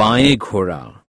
बाएँ घोड़ा।